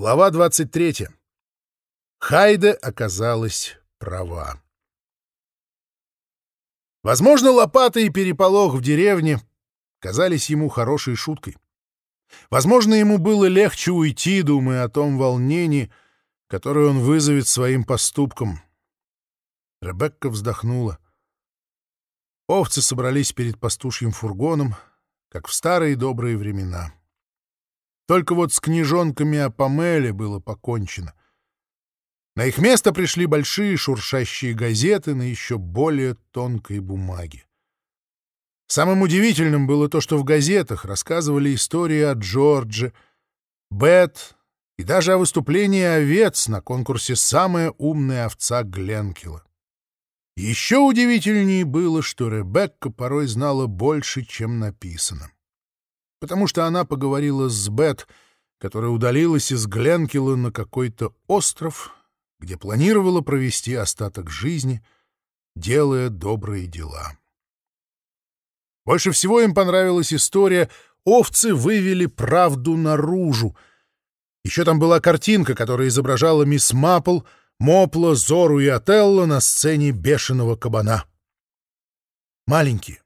Глава 23. Хайде оказалась права. Возможно, лопата и переполох в деревне казались ему хорошей шуткой. Возможно, ему было легче уйти, думая о том волнении, которое он вызовет своим поступком. Ребекка вздохнула. Овцы собрались перед пастушьим фургоном, как в старые добрые времена. Только вот с книжонками о Памеле было покончено. На их место пришли большие шуршащие газеты на еще более тонкой бумаге. Самым удивительным было то, что в газетах рассказывали истории о Джордже, Бет и даже о выступлении овец на конкурсе «Самая умная овца Гленкила». Еще удивительнее было, что Ребекка порой знала больше, чем написано потому что она поговорила с Бет, которая удалилась из Гленкила на какой-то остров, где планировала провести остаток жизни, делая добрые дела. Больше всего им понравилась история «Овцы вывели правду наружу». Еще там была картинка, которая изображала мисс Маппл, Мопла, Зору и Отелло на сцене бешеного кабана. Маленькие,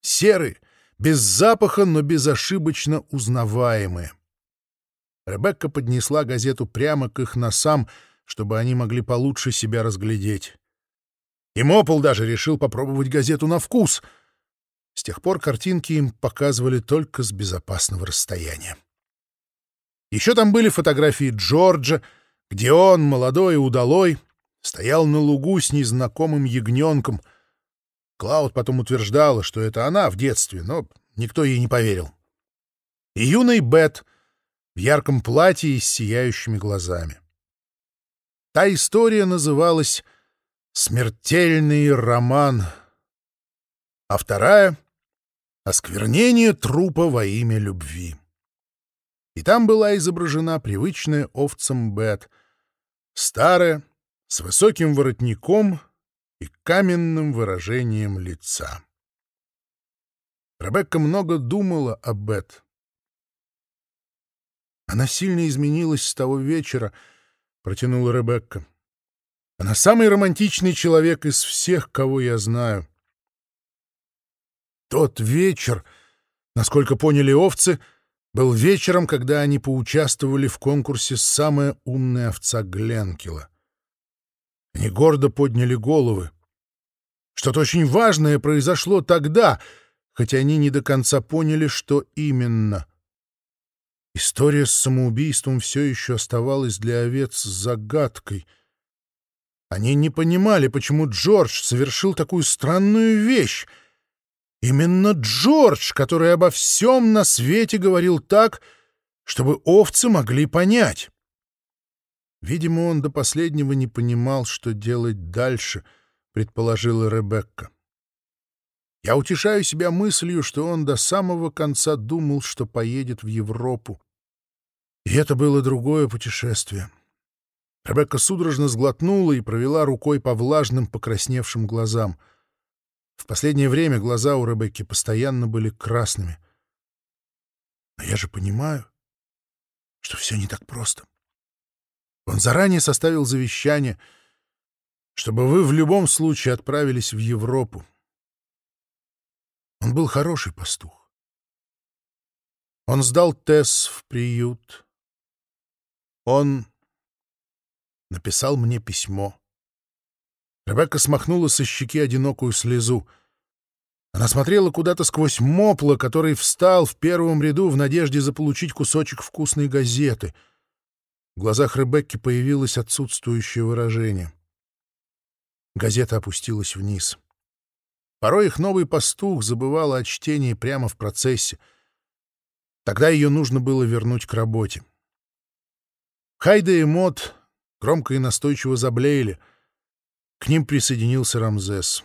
серые, без запаха, но безошибочно узнаваемые. Ребекка поднесла газету прямо к их носам, чтобы они могли получше себя разглядеть. И Мопл даже решил попробовать газету на вкус. С тех пор картинки им показывали только с безопасного расстояния. Еще там были фотографии Джорджа, где он, молодой и удалой, стоял на лугу с незнакомым ягненком — Клауд потом утверждала, что это она в детстве, но никто ей не поверил. И юный Бет в ярком платье и с сияющими глазами. Та история называлась «Смертельный роман», а вторая — «Осквернение трупа во имя любви». И там была изображена привычная овцам Бет, старая, с высоким воротником и каменным выражением лица. Ребекка много думала об Бет. Она сильно изменилась с того вечера, — протянула Ребекка. Она самый романтичный человек из всех, кого я знаю. Тот вечер, насколько поняли овцы, был вечером, когда они поучаствовали в конкурсе «Самая умная овца Гленкила». Они гордо подняли головы. Что-то очень важное произошло тогда, хотя они не до конца поняли, что именно. История с самоубийством все еще оставалась для овец загадкой. Они не понимали, почему Джордж совершил такую странную вещь. Именно Джордж, который обо всем на свете говорил так, чтобы овцы могли понять. Видимо, он до последнего не понимал, что делать дальше, предположила Ребекка. Я утешаю себя мыслью, что он до самого конца думал, что поедет в Европу. И это было другое путешествие. Ребекка судорожно сглотнула и провела рукой по влажным покрасневшим глазам. В последнее время глаза у Ребекки постоянно были красными. Но я же понимаю, что все не так просто. Он заранее составил завещание, чтобы вы в любом случае отправились в Европу. Он был хороший пастух. Он сдал Тесс в приют. Он написал мне письмо. Ребекка смахнула со щеки одинокую слезу. Она смотрела куда-то сквозь мопла, который встал в первом ряду в надежде заполучить кусочек вкусной газеты — в глазах Ребекки появилось отсутствующее выражение. Газета опустилась вниз. Порой их новый пастух забывал о чтении прямо в процессе. Тогда ее нужно было вернуть к работе. Хайда и Мот громко и настойчиво заблеяли. К ним присоединился Рамзес.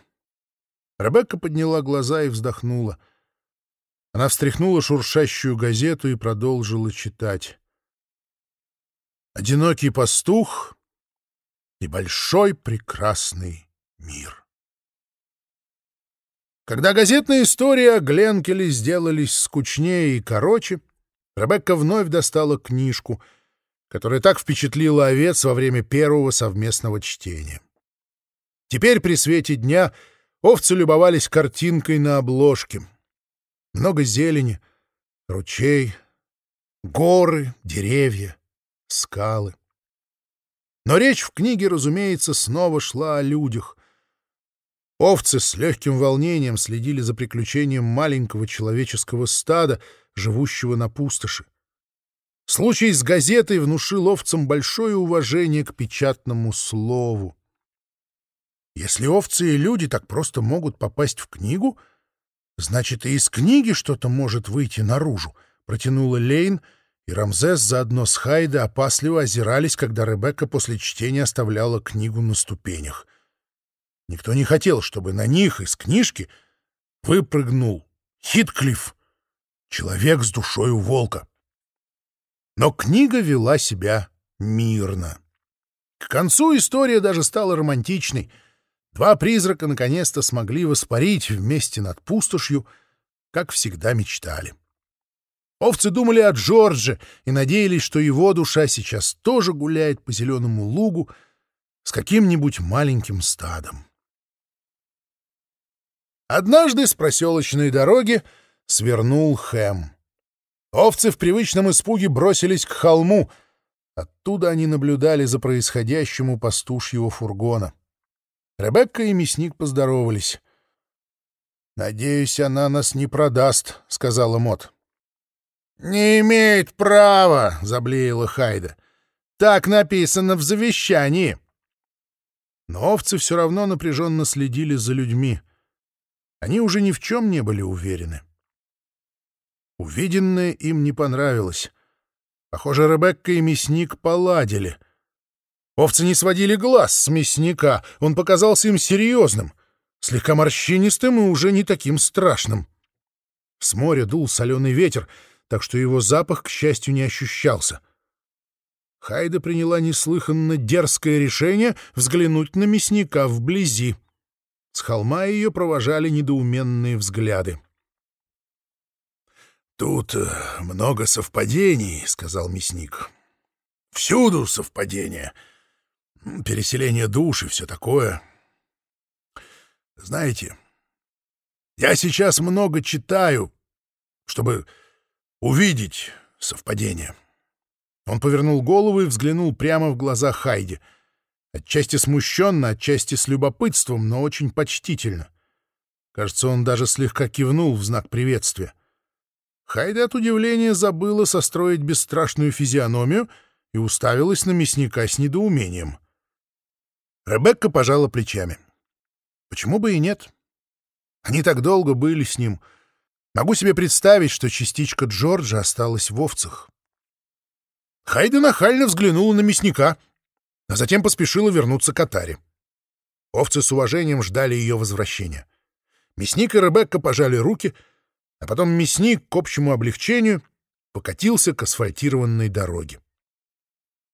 Ребекка подняла глаза и вздохнула. Она встряхнула шуршащую газету и продолжила читать одинокий пастух и большой прекрасный мир. Когда газетная история о Гленкеле сделались скучнее и короче, Ребекка вновь достала книжку, которая так впечатлила овец во время первого совместного чтения. Теперь при свете дня овцы любовались картинкой на обложке. Много зелени, ручей, горы, деревья, скалы. Но речь в книге, разумеется, снова шла о людях. Овцы с легким волнением следили за приключением маленького человеческого стада, живущего на пустоши. Случай с газетой внушил овцам большое уважение к печатному слову. Если овцы и люди так просто могут попасть в книгу, значит, и из книги что-то может выйти наружу, — протянула Лейн, и Рамзес заодно с Хайде опасливо озирались, когда Ребекка после чтения оставляла книгу на ступенях. Никто не хотел, чтобы на них из книжки выпрыгнул Хитклифф, человек с душой у волка. Но книга вела себя мирно. К концу история даже стала романтичной. Два призрака наконец-то смогли воспарить вместе над пустошью, как всегда мечтали. Овцы думали о Джордже и надеялись, что его душа сейчас тоже гуляет по зеленому лугу с каким-нибудь маленьким стадом. Однажды с проселочной дороги свернул Хэм. Овцы в привычном испуге бросились к холму. Оттуда они наблюдали за происходящим у пастушьего фургона. Ребекка и мясник поздоровались. «Надеюсь, она нас не продаст», — сказала Мот. «Не имеет права», — заблеяла Хайда. «Так написано в завещании». Но овцы все равно напряженно следили за людьми. Они уже ни в чем не были уверены. Увиденное им не понравилось. Похоже, Ребекка и мясник поладили. Овцы не сводили глаз с мясника, он показался им серьезным, слегка морщинистым и уже не таким страшным. С моря дул соленый ветер, так что его запах, к счастью, не ощущался. Хайда приняла неслыханно дерзкое решение взглянуть на мясника вблизи. С холма ее провожали недоуменные взгляды. «Тут э, много совпадений», — сказал мясник. «Всюду совпадения. Переселение душ и все такое. Знаете, я сейчас много читаю, чтобы увидеть совпадение». Он повернул голову и взглянул прямо в глаза Хайди. Отчасти смущенно, отчасти с любопытством, но очень почтительно. Кажется, он даже слегка кивнул в знак приветствия. Хайда от удивления забыла состроить бесстрашную физиономию и уставилась на мясника с недоумением. Ребекка пожала плечами. Почему бы и нет? Они так долго были с ним. Могу себе представить, что частичка Джорджа осталась в овцах. Хайда нахально взглянула на мясника, а затем поспешила вернуться к Атаре. Овцы с уважением ждали ее возвращения. Мясник и Ребекка пожали руки — а потом мясник к общему облегчению покатился к асфальтированной дороге.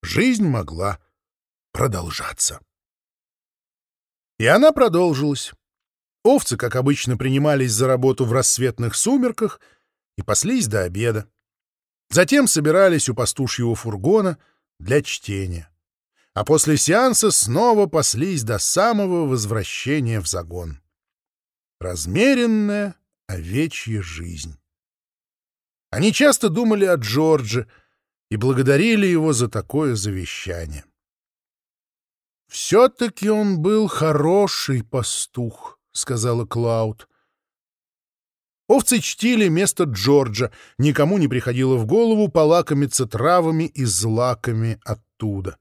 Жизнь могла продолжаться. И она продолжилась. Овцы, как обычно, принимались за работу в рассветных сумерках и паслись до обеда. Затем собирались у пастушьего фургона для чтения. А после сеанса снова паслись до самого возвращения в загон. Размеренная, овечья жизнь. Они часто думали о Джордже и благодарили его за такое завещание. «Все-таки он был хороший пастух», — сказала Клауд. Овцы чтили место Джорджа, никому не приходило в голову полакомиться травами и злаками оттуда.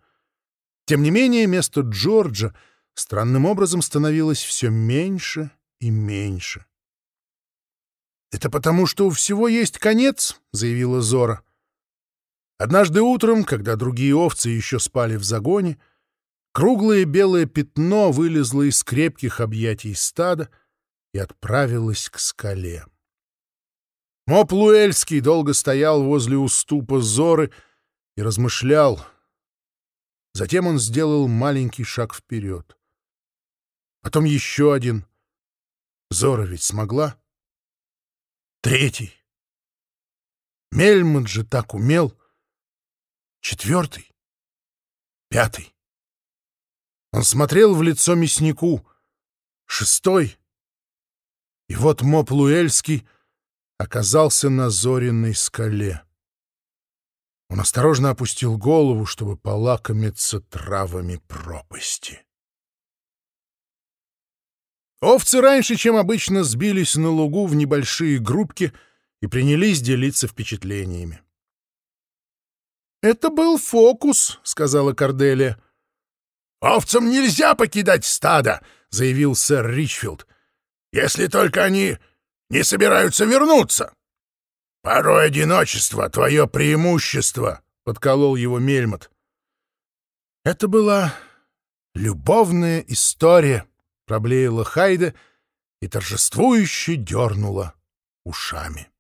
Тем не менее, место Джорджа странным образом становилось все меньше и меньше. «Это потому, что у всего есть конец», — заявила Зора. Однажды утром, когда другие овцы еще спали в загоне, круглое белое пятно вылезло из крепких объятий стада и отправилось к скале. Моп Луэльский долго стоял возле уступа Зоры и размышлял. Затем он сделал маленький шаг вперед. Потом еще один. Зора ведь смогла? Третий. Мельмонт же так умел. Четвертый. Пятый. Он смотрел в лицо мяснику. Шестой. И вот Моп Луэльский оказался на зоренной скале. Он осторожно опустил голову, чтобы полакомиться травами пропасти. Овцы раньше, чем обычно, сбились на лугу в небольшие группки и принялись делиться впечатлениями. «Это был фокус», — сказала Корделия. «Овцам нельзя покидать стадо», — заявил сэр Ричфилд, «если только они не собираются вернуться». «Порой одиночество — твое преимущество», — подколол его Мельмот. Это была любовная история, — проблеяла Хайда и торжествующе дернула ушами.